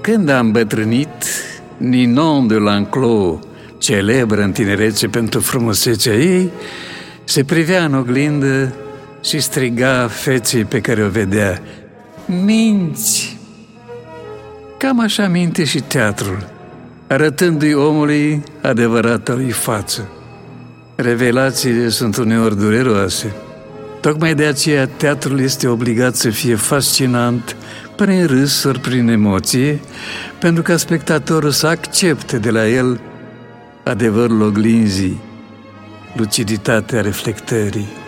când a îmbătrânit, Ninon de Lanclos, celebră în tinerețe pentru frumusețea ei, se privea în oglindă și striga feței pe care o vedea, Minți! Cam așa minte și teatrul, arătându-i omului adevărata lui față. Revelațiile sunt uneori dureroase. Tocmai de aceea teatrul este obligat să fie fascinant prin râs ori prin emoție, pentru ca spectatorul să accepte de la el adevărul oglinzii, luciditatea reflectării.